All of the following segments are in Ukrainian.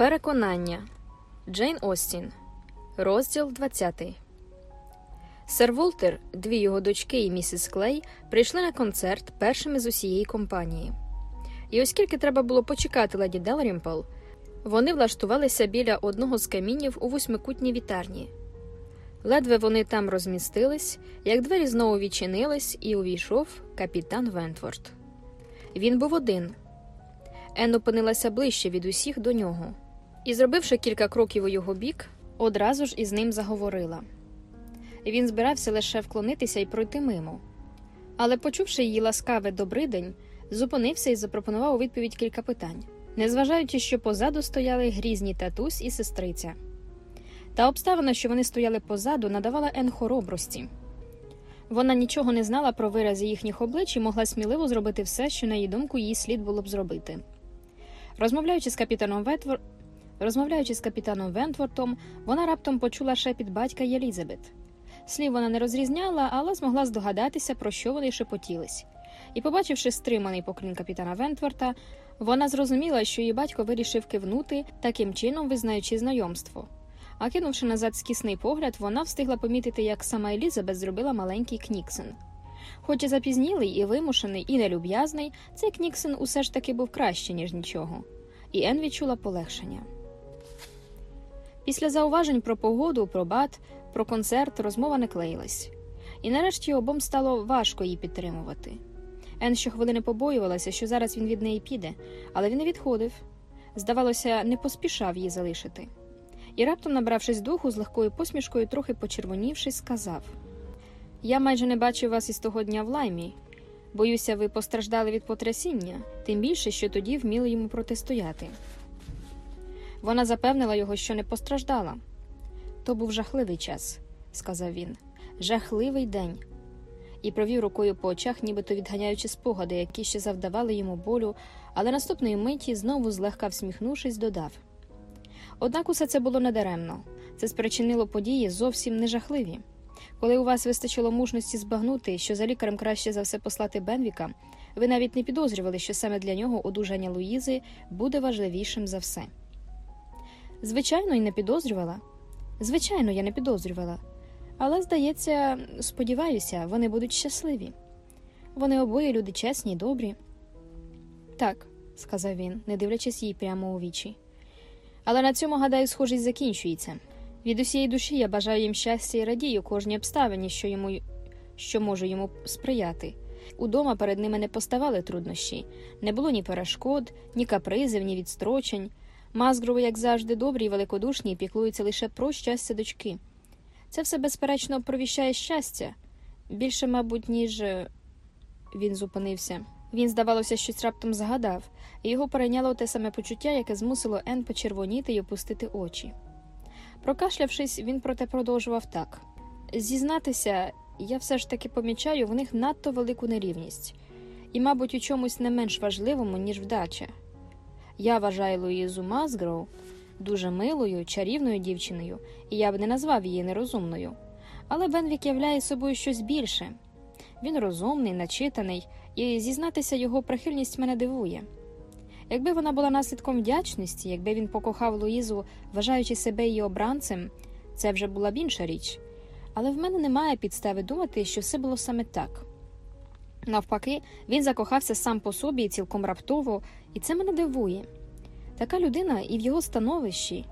Переконання Джейн Остін. Розділ 20. Сер Волтер, дві його дочки і місіс Клей прийшли на концерт першими з усієї компанії. І оскільки треба було почекати леді Делрімпл, вони влаштувалися біля одного з камінів у восьмикутній вітальні. Ледве вони там розмістились, як двері знову відчинились, і увійшов капітан Вентворт. Він був один. Ен опинилася ближче від усіх до нього і, зробивши кілька кроків у його бік, одразу ж із ним заговорила. Він збирався лише вклонитися і пройти мимо. Але, почувши її ласкаве добридень, зупинився і запропонував у відповідь кілька питань, незважаючи, що позаду стояли грізні татусь і сестриця. Та обставина, що вони стояли позаду, надавала Ен хоробрості. Вона нічого не знала про вирази їхніх облич і могла сміливо зробити все, що, на її думку, їй слід було б зробити. Розмовляючи з капітаном Ветвор... Розмовляючи з капітаном Вентвортом, вона раптом почула шепіт батька й Елізабет. Слів вона не розрізняла, але змогла здогадатися, про що вони шепотілись. І, побачивши стриманий поклін капітана Вентворта, вона зрозуміла, що її батько вирішив кивнути, таким чином визнаючи знайомство. А кинувши назад скісний погляд, вона встигла помітити, як сама Елізабет зробила маленький Кніксен. Хоч і запізнілий, і вимушений, і нелюб'язний, цей Кніксен усе ж таки був краще, ніж нічого. І Ен відчула полегшення. Після зауважень про погоду, про бат, про концерт розмова не клеїлась. І нарешті обом стало важко її підтримувати. Ен щохвилини побоювалася, що зараз він від неї піде, але він не відходив. Здавалося, не поспішав її залишити. І раптом, набравшись духу, з легкою посмішкою, трохи почервонівшись, сказав: Я майже не бачив вас із того дня в лаймі. Боюся, ви постраждали від потрясіння, тим більше, що тоді вміли йому протистояти. Вона запевнила його, що не постраждала. То був жахливий час, сказав він, жахливий день. І провів рукою по очах, нібито відганяючи спогади, які ще завдавали йому болю, але наступної миті, знову злегка всміхнувшись, додав. Однак усе це було недаремно це спричинило події зовсім не жахливі. Коли у вас вистачило мужності збагнути, що за лікарем краще за все послати Бенвіка, ви навіть не підозрювали, що саме для нього одужання Луїзи буде важливішим за все. Звичайно, і не підозрювала. Звичайно, я не підозрювала. Але, здається, сподіваюся, вони будуть щасливі. Вони обоє люди чесні й добрі. Так, сказав він, не дивлячись їй прямо у вічі. Але на цьому, гадаю, схожість закінчується. Від усієї душі я бажаю їм щастя і радію кожній обставині, що йому що може йому сприяти. Удома перед ними не поставали труднощі, не було ні перешкод, ні капризів, ні відстрочень. Мазгрови, як завжди, добрі і великодушні, піклуються лише про щастя дочки. Це все, безперечно, провіщає щастя більше, мабуть, ніж він зупинився. Він, здавалося, щось раптом згадав, і його перейняло те саме почуття, яке змусило Ен почервоніти й опустити очі. Прокашлявшись, він проте продовжував так зізнатися, я все ж таки помічаю в них надто велику нерівність, і, мабуть, у чомусь не менш важливому, ніж вдача. Я вважаю Луїзу Мазгроу дуже милою, чарівною дівчиною, і я б не назвав її нерозумною. Але Бенвік являє собою щось більше. Він розумний, начитаний, і зізнатися його прихильність мене дивує. Якби вона була наслідком вдячності, якби він покохав Луїзу, вважаючи себе її обранцем, це вже була б інша річ. Але в мене немає підстави думати, що все було саме так. Навпаки, він закохався сам по собі цілком раптово, і це мене дивує. Така людина і в його становищі,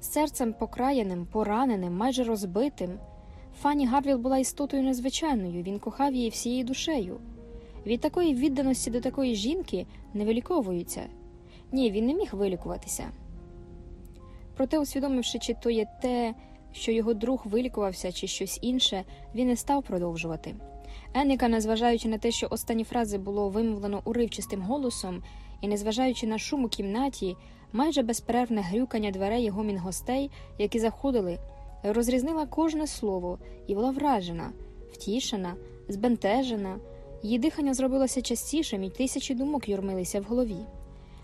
серцем покраєним, пораненим, майже розбитим. Фанні Гарвіл була істотою незвичайною, він кохав її всією душею. Від такої відданості до такої жінки не виліковуються. Ні, він не міг вилікуватися. Проте, усвідомивши, чи то є те, що його друг вилікувався, чи щось інше, він не став продовжувати. Енніка, незважаючи на те, що останні фрази було вимовлено уривчистим голосом, і, незважаючи на шум у кімнаті, майже безперервне грюкання дверей його мінгостей, які заходили, розрізнила кожне слово і була вражена, втішена, збентежена. Її дихання зробилося частішим, і тисячі думок юрмилися в голові.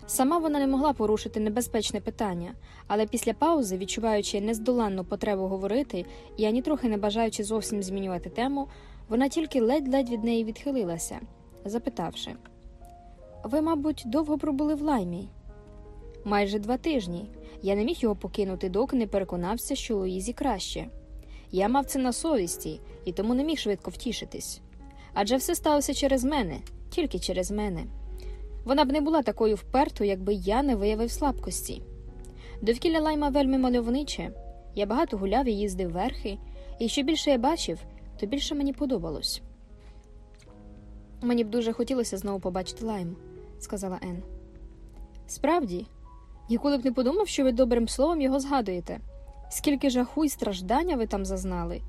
Сама вона не могла порушити небезпечне питання, але після паузи, відчуваючи нездоланну потребу говорити і ані трохи не бажаючи зовсім змінювати тему, вона тільки ледь-ледь від неї відхилилася, запитавши Ви, мабуть, довго пробули в лаймі? Майже два тижні. Я не міг його покинути, доки не переконався, що Луїзі краще. Я мав це на совісті і тому не міг швидко втішитись. Адже все сталося через мене, тільки через мене. Вона б не була такою впертою, якби я не виявив слабкості. Довкілля лайма вельми мальовниче. Я багато гуляв і їздив верхи, і що більше я бачив, то більше мені подобалось. Мені б дуже хотілося знову побачити лайм, сказала Ен. Справді, ніколи б не подумав, що ви добрим словом його згадуєте. Скільки жаху і страждання ви там зазнали,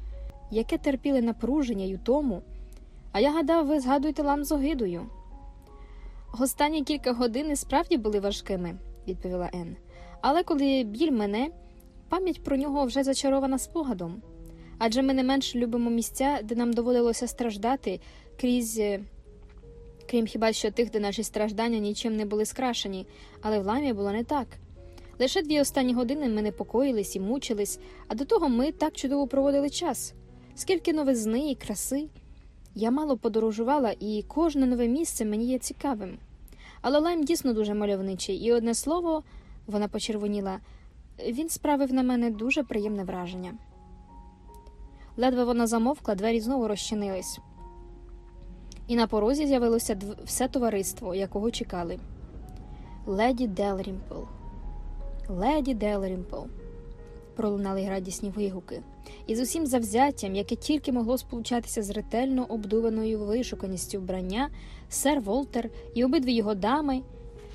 яке терпіли напруження й утому. А я гадав, ви згадуєте лам з огидою. Останні кілька годин справді були важкими, відповіла Ен. Але коли біль мене, пам'ять про нього вже зачарована спогадом. Адже ми не менш любимо місця, де нам доводилося страждати крізь. е, Крім хіба що тих, де наші страждання нічим не були скрашені, але в ламі було не так. Лише дві останні години ми непокоїлись і мучились, а до того ми так чудово проводили час. Скільки новизни і краси. Я мало подорожувала, і кожне нове місце мені є цікавим. Але Лайм дійсно дуже мальовничий, і одне слово, вона почервоніла, він справив на мене дуже приємне враження. Ледве вона замовкла, двері знову розчинились. І на порозі з'явилося все товариство, якого чекали. Леді Делрімпл. Леді Делрімпл. Пролунали радісні вигуки. І з усім завзяттям, яке тільки могло сполучатися з ретельно обдуманою вишуканістю вбрання, сер Волтер і обидві його дами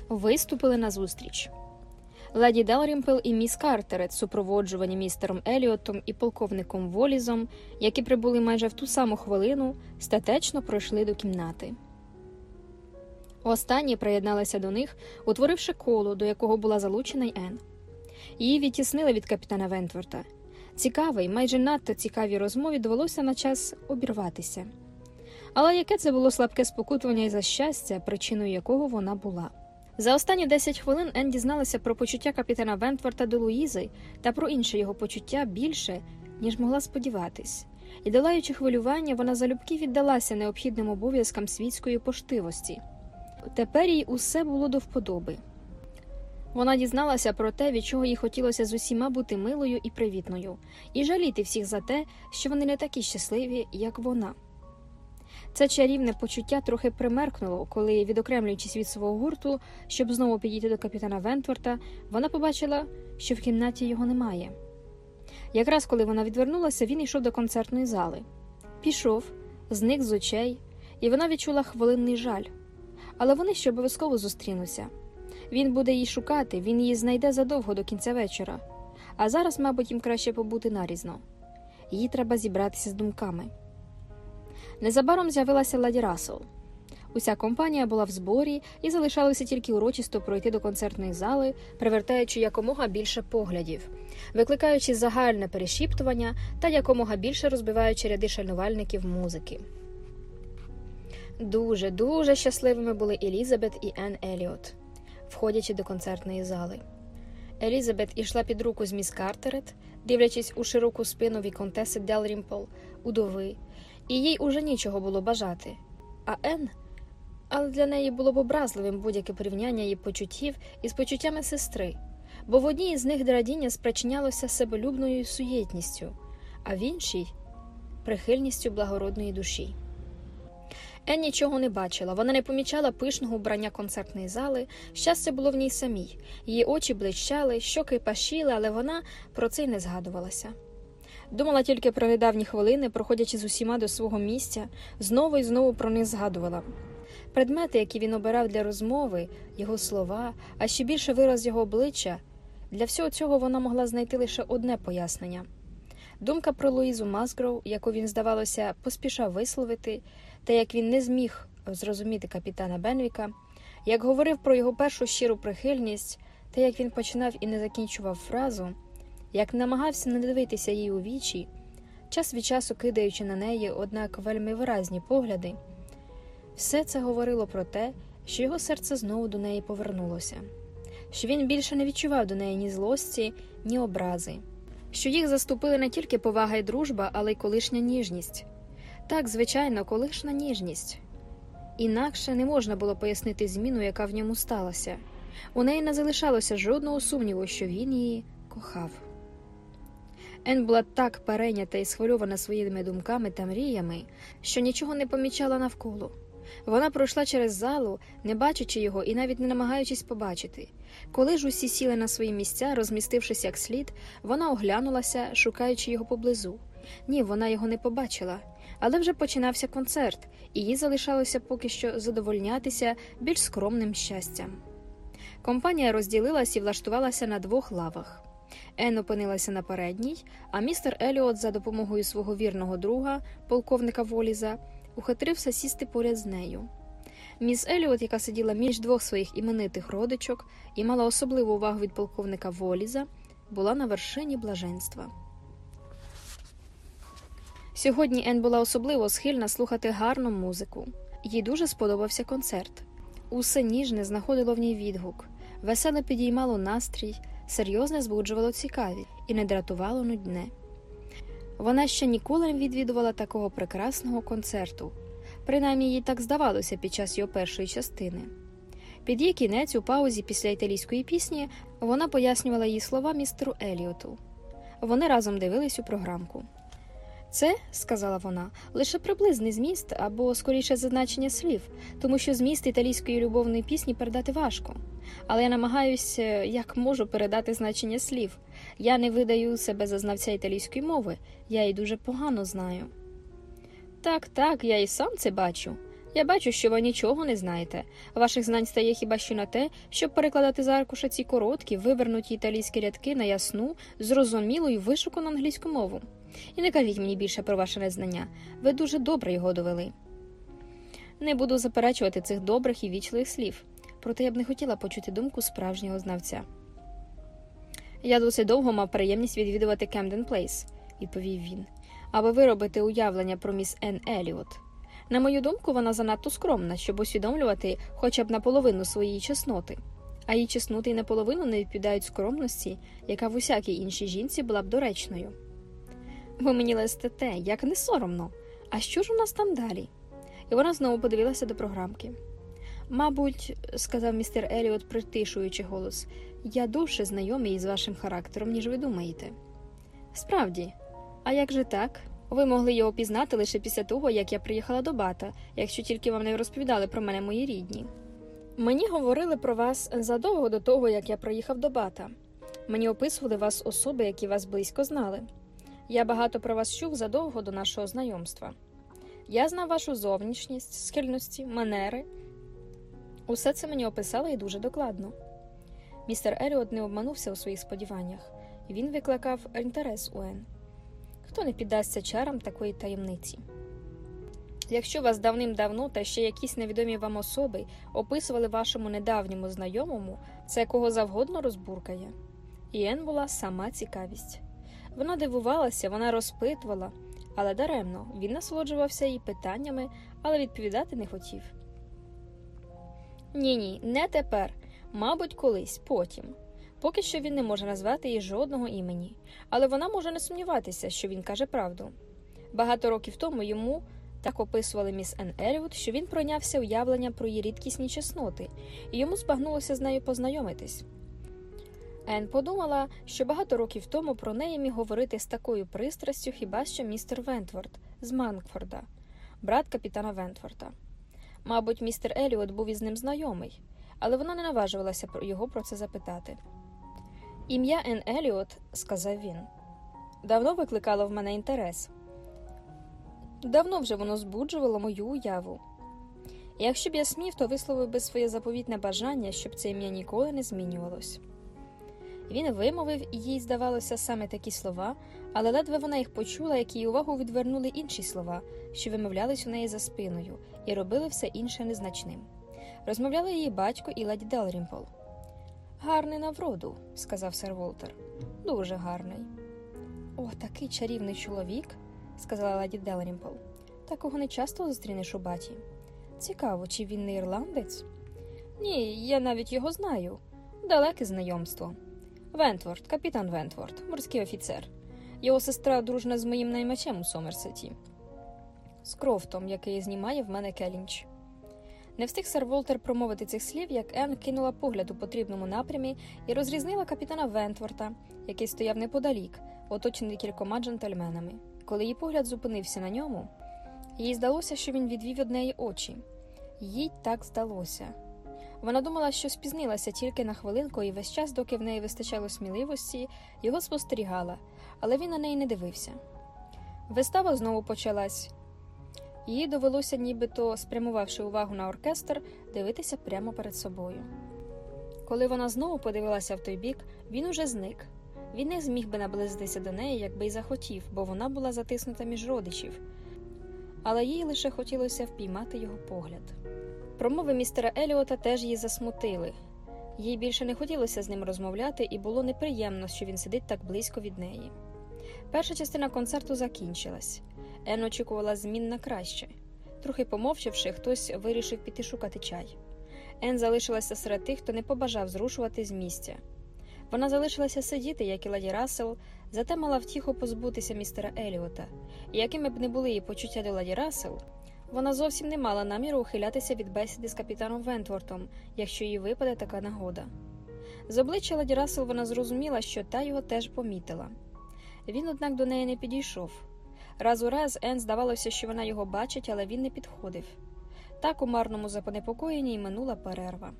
виступили назустріч. Леді Делрімпл і міс Картерет, супроводжувані містером Еліотом і полковником Волізом, які прибули майже в ту саму хвилину, статечно пройшли до кімнати. Останні приєдналися до них, утворивши коло, до якого була залучена й Ен. Її відтіснили від капітана Вентворта. Цікавий, майже надто цікавій розмові довелося на час обірватися. Але яке це було слабке спокутування і за щастя, причиною якого вона була. За останні 10 хвилин Ен дізналася про почуття капітана Вентворта до Луїзи та про інше його почуття більше, ніж могла сподіватись. І, долаючи хвилювання, вона залюбки віддалася необхідним обов'язкам світської поштивості. Тепер їй усе було до вподоби. Вона дізналася про те, від чого їй хотілося з усіма бути милою і привітною, і жаліти всіх за те, що вони не такі щасливі, як вона. Це чарівне почуття трохи примеркнуло, коли, відокремлюючись від свого гурту, щоб знову підійти до капітана Вентворта, вона побачила, що в кімнаті його немає. Якраз коли вона відвернулася, він йшов до концертної зали. Пішов, зник з очей, і вона відчула хвилинний жаль. Але вони ще обов'язково зустрінуться. Він буде її шукати, він її знайде задовго до кінця вечора. А зараз, мабуть, їм краще побути нарізно. Їй треба зібратися з думками. Незабаром з'явилася Ладі Рассел. Уся компанія була в зборі і залишалося тільки урочисто пройти до концертної зали, привертаючи якомога більше поглядів, викликаючи загальне перешіптування та якомога більше розбиваючи ряди шанувальників музики. Дуже, дуже щасливими були Елізабет і Енн Еліот, входячи до концертної зали. Елізабет ішла під руку з міс Картерет, дивлячись у широку спину віконтеси Делрімпл, удови, і їй уже нічого було бажати. А Ен, але для неї було б образливим будь-яке порівняння її почуттів із почуттями сестри, бо в одній із них радіння спричинялося себелюбною суєтністю, а в іншій прихильністю благородної душі. Ен нічого не бачила, вона не помічала пишного вбрання концертної зали, щастя було в ній самій. Її очі блищали, щоки пашіли, але вона про це й не згадувалася. Думала тільки про недавні хвилини, проходячи з усіма до свого місця, знову і знову про них згадувала. Предмети, які він обирав для розмови, його слова, а ще більше вираз його обличчя, для всього цього вона могла знайти лише одне пояснення. Думка про Луїзу Масгроу, яку він, здавалося, поспішав висловити, та як він не зміг зрозуміти капітана Бенвіка, як говорив про його першу щиру прихильність, та як він починав і не закінчував фразу, як намагався не дивитися їй у вічі, час від часу кидаючи на неї, однак вельми виразні погляди, все це говорило про те, що його серце знову до неї повернулося, що він більше не відчував до неї ні злості, ні образи, що їх заступили не тільки повага і дружба, але й колишня ніжність. Так, звичайно, колишня ніжність. Інакше не можна було пояснити зміну, яка в ньому сталася. У неї не залишалося жодного сумніву, що він її кохав. Ен була так перейнята і схвильована своїми думками та мріями, що нічого не помічала навколо. Вона пройшла через залу, не бачачи його і навіть не намагаючись побачити. Коли ж усі сіли на свої місця, розмістившись як слід, вона оглянулася, шукаючи його поблизу. Ні, вона його не побачила. Але вже починався концерт, і їй залишалося поки що задовольнятися більш скромним щастям. Компанія розділилась і влаштувалася на двох лавах. Ен опинилася на передній, а містер Еліот за допомогою свого вірного друга, полковника Воліза, ухитрився сісти поряд з нею. Міс Еліот, яка сиділа між двох своїх іменитих родичок і мала особливу увагу від полковника Воліза, була на вершині блаженства. Сьогодні Ен була особливо схильна слухати гарну музику. Їй дуже сподобався концерт. Усе ніжне знаходило в ній відгук, веселе підіймало настрій, серйозне збуджувало цікавість і не дратувало нудне. Вона ще ніколи не відвідувала такого прекрасного концерту, принаймні їй так здавалося під час його першої частини. Під її кінець, у паузі після італійської пісні, вона пояснювала її слова містеру Еліоту. Вони разом дивились у програмку. Це, сказала вона, лише приблизний зміст або скоріше зазначення слів, тому що зміст італійської любовної пісні передати важко. Але я намагаюся, як можу передати значення слів. Я не видаю себе за знавця італійської мови, я її дуже погано знаю. Так, так, я і сам це бачу. Я бачу, що ви нічого не знаєте. Ваших знань стає хіба що на те, щоб перекладати з аркуша ці короткі, вивернуті італійські рядки на ясну, зрозумілу і вишукану англійську мову. І не кажіть мені більше про ваше незнання. Ви дуже добре його довели. Не буду заперечувати цих добрих і ввічливих слів, проте я б не хотіла почути думку справжнього знавця. Я досить довго мав приємність відвідувати Кемден Плейс, відповів він, аби виробити уявлення про міс Ен Еліот. На мою думку, вона занадто скромна, щоб усвідомлювати хоча б наполовину свої чесноти, а її чесноти й наполовину не відповідають скромності, яка в усякій іншій жінці була б доречною. Ви мені листите, як не соромно. А що ж у нас там далі? І вона знову подивилася до програмки. Мабуть, сказав містер Еліот, притишуючи голос, я довше знайомий із вашим характером, ніж ви думаєте. Справді, а як же так? Ви могли його пізнати лише після того, як я приїхала до бата, якщо тільки вам не розповідали про мене мої рідні. Мені говорили про вас задовго до того, як я приїхав до бата. Мені описували вас особи, які вас близько знали. Я багато про вас чув задовго до нашого знайомства. Я знав вашу зовнішність, схильності, манери. Усе це мені описали і дуже докладно. Містер Еліот не обманувся у своїх сподіваннях, він викликав інтерес у Ен. Хто не піддасться чарам такої таємниці? Якщо вас давним-давно та ще якісь невідомі вам особи описували вашому недавньому знайомому, це кого завгодно розбуркає. І Ен була сама цікавість. Вона дивувалася, вона розпитувала, але даремно він насолоджувався її питаннями, але відповідати не хотів. Ні, ні, не тепер. Мабуть, колись, потім. Поки що він не може назвати їй жодного імені, але вона може не сумніватися, що він каже правду. Багато років тому йому так описували міс Ен Еліот, що він пройнявся уявленням про її рідкісні чесноти, і йому збагнулося з нею познайомитись. Ен подумала, що багато років тому про неї міг говорити з такою пристрастю хіба що містер Вентворд з Манкфорда, брат капітана Вентворда. Мабуть, містер Еліот був із ним знайомий, але вона не наважувалася його про це запитати. Ім'я Ен Еліот, сказав він, давно викликало в мене інтерес. Давно вже воно збуджувало мою уяву. Якщо б я смів, то висловив би своє заповітне бажання, щоб це ім'я ніколи не змінювалось. Він вимовив, їй здавалося саме такі слова, але ледве вона їх почула, як її увагу відвернули інші слова, що вимовлялись у неї за спиною, і робили все інше незначним. Розмовляли її батько і леді Делрімпл. Гарний на вроду, сказав сер Волтер. Дуже гарний. О, такий чарівний чоловік, сказала леді Делрімпл. Такого не часто зустрінеш у Баті. Цікаво, чи він не ірландець? Ні, я навіть його знаю. Далеке знайомство. Вентворт, капітан Вентворт, морський офіцер. Його сестра дружна з моїм наймачем у Сомерсеті, з Крофтом, який знімає в мене Келінч. Не встиг сер Волтер промовити цих слів, як Ен кинула погляд у потрібному напрямі і розрізнила капітана Вентворта, який стояв неподалік, оточений кількома джентльменами. Коли її погляд зупинився на ньому, їй здалося, що він відвів од неї очі. Їй так здалося. Вона думала, що спізнилася тільки на хвилинку, і весь час, доки в неї вистачало сміливості, його спостерігала, але він на неї не дивився. Вистава знову почалась. Їй довелося, нібито спрямувавши увагу на оркестр, дивитися прямо перед собою. Коли вона знову подивилася в той бік, він уже зник. Він не зміг би наблизитися до неї, якби й захотів, бо вона була затиснута між родичів, але їй лише хотілося впіймати його погляд. Промови містера Еліота теж її засмутили. Їй більше не хотілося з ним розмовляти, і було неприємно, що він сидить так близько від неї. Перша частина концерту закінчилась. Ен очікувала змін на краще. Трохи помовчавши, хтось вирішив піти шукати чай. Ен залишилася серед тих, хто не побажав зрушувати з місця. Вона залишилася сидіти, як і ладі Рассел, зате мала втіху позбутися містера Еліота, і якими б не були її почуття до ладі Рассел, вона зовсім не мала наміру ухилятися від бесіди з капітаном Вентвортом, якщо їй випаде така нагода. З обличчя ладі Рассел вона зрозуміла, що та його теж помітила. Він, однак, до неї не підійшов. Раз у раз Ен здавалося, що вона його бачить, але він не підходив. Так у марному запонепокоєнні й минула перерва.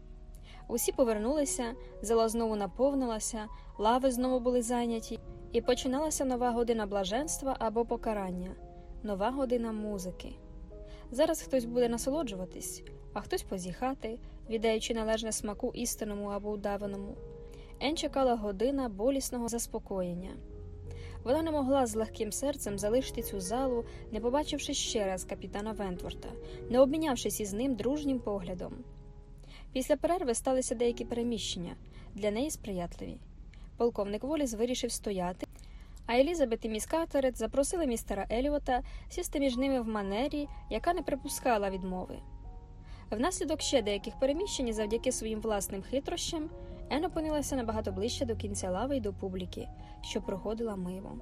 Усі повернулися, зала знову наповнилася, лави знову були зайняті, і починалася нова година блаженства або покарання, нова година музики. Зараз хтось буде насолоджуватись, а хтось позіхати, віддаючи належне смаку істинному або удаваному. Ен чекала година болісного заспокоєння. Вона не могла з легким серцем залишити цю залу, не побачивши ще раз капітана Вентворта, не обмінявшись із ним дружнім поглядом. Після перерви сталися деякі переміщення для неї сприятливі. Полковник Воліс вирішив стояти, а Елізабет і міс Катерет запросили містера Еліота сісти між ними в манері, яка не припускала відмови. Внаслідок ще деяких переміщень, завдяки своїм власним хитрощам, Ен опинилася набагато ближче до кінця лави й до публіки, що проходила мимо.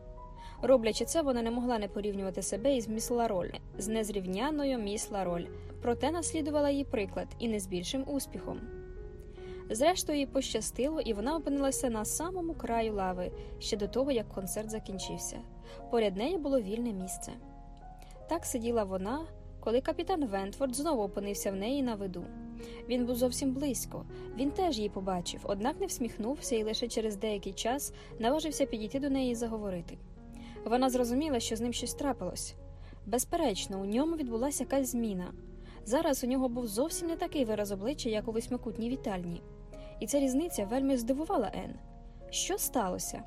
Роблячи це, вона не могла не порівнювати себе із міс Лароль, з незрівняною міс Лароль, проте наслідувала її приклад і не з більшим успіхом. Зрештою, їй пощастило, і вона опинилася на самому краю лави ще до того, як концерт закінчився. Поряд неї було вільне місце. Так сиділа вона, коли капітан Вентфорд знову опинився в неї на виду. Він був зовсім близько, він теж її побачив, однак не всміхнувся і лише через деякий час наважився підійти до неї і заговорити. Вона зрозуміла, що з ним щось трапилось. Безперечно, у ньому відбулася якась зміна. Зараз у нього був зовсім не такий вираз обличчя, як у восьмикутній вітальні, і ця різниця вельми здивувала Ен. Що сталося?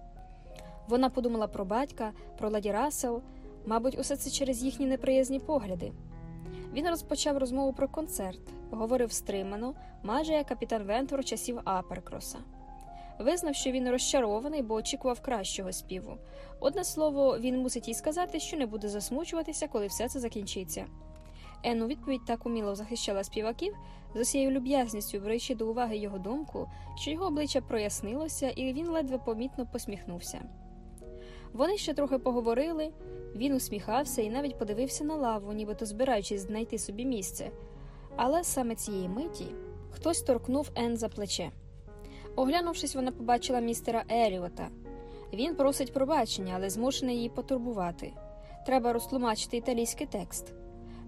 Вона подумала про батька, про ладі Рассел, мабуть, усе це через їхні неприязні погляди. Він розпочав розмову про концерт, говорив стримано, майже як капітан Вентвор часів Аперкроса. Визнав, що він розчарований, бо очікував кращого співу. Одне слово, він мусить їй сказати, що не буде засмучуватися, коли все це закінчиться. Ен у відповідь так уміло захищала співаків з усією люб'язністю, беручи до уваги його думку, що його обличчя прояснилося, і він ледве помітно посміхнувся. Вони ще трохи поговорили, він усміхався і навіть подивився на лаву, нібито збираючись знайти собі місце. Але саме цієї миті хтось торкнув Ен за плече. Оглянувшись, вона побачила містера Еліота. Він просить пробачення, але змушений її потурбувати. Треба розтлумачити італійський текст.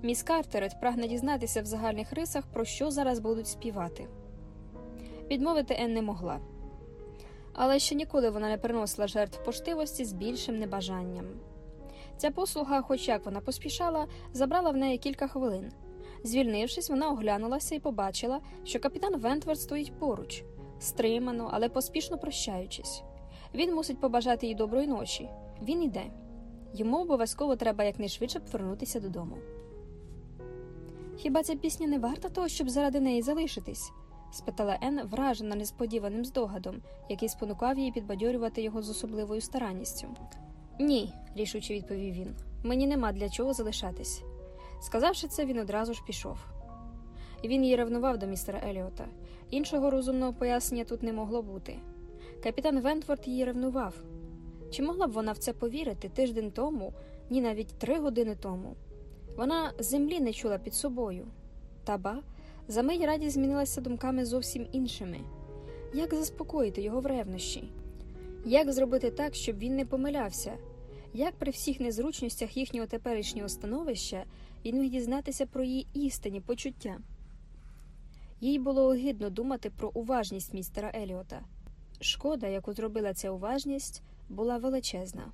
Міс Картерет прагне дізнатися в загальних рисах, про що зараз будуть співати. Відмовити Ен не могла. Але ще ніколи вона не приносила жертв поштивості з більшим небажанням. Ця послуга, хоч як вона поспішала, забрала в неї кілька хвилин. Звільнившись, вона оглянулася і побачила, що капітан Вентворд стоїть поруч, стримано, але поспішно прощаючись. Він мусить побажати їй доброї ночі. Він іде. Йому обов'язково треба якнайшвидше повернутися додому. Хіба ця пісня не варта того, щоб заради неї залишитись? спитала Ен, вражена несподіваним здогадом, який спонукав її підбадьорювати його з особливою старанністю. Ні, рішуче відповів він. Мені нема для чого залишатись. Сказавши це, він одразу ж пішов. Він її ревнував до містера Еліота. Іншого розумного пояснення тут не могло бути. Капітан Вентворд її ревнував. Чи могла б вона в це повірити тиждень тому, ні навіть три години тому? Вона землі не чула під собою. Та ба, Замить радість змінилася думками зовсім іншими. Як заспокоїти його в ревнощі? Як зробити так, щоб він не помилявся? Як при всіх незручностях їхнього теперішнього становища він міг дізнатися про її істинні почуття? Їй було огидно думати про уважність містера Еліота. Шкода, яку зробила ця уважність, була величезна.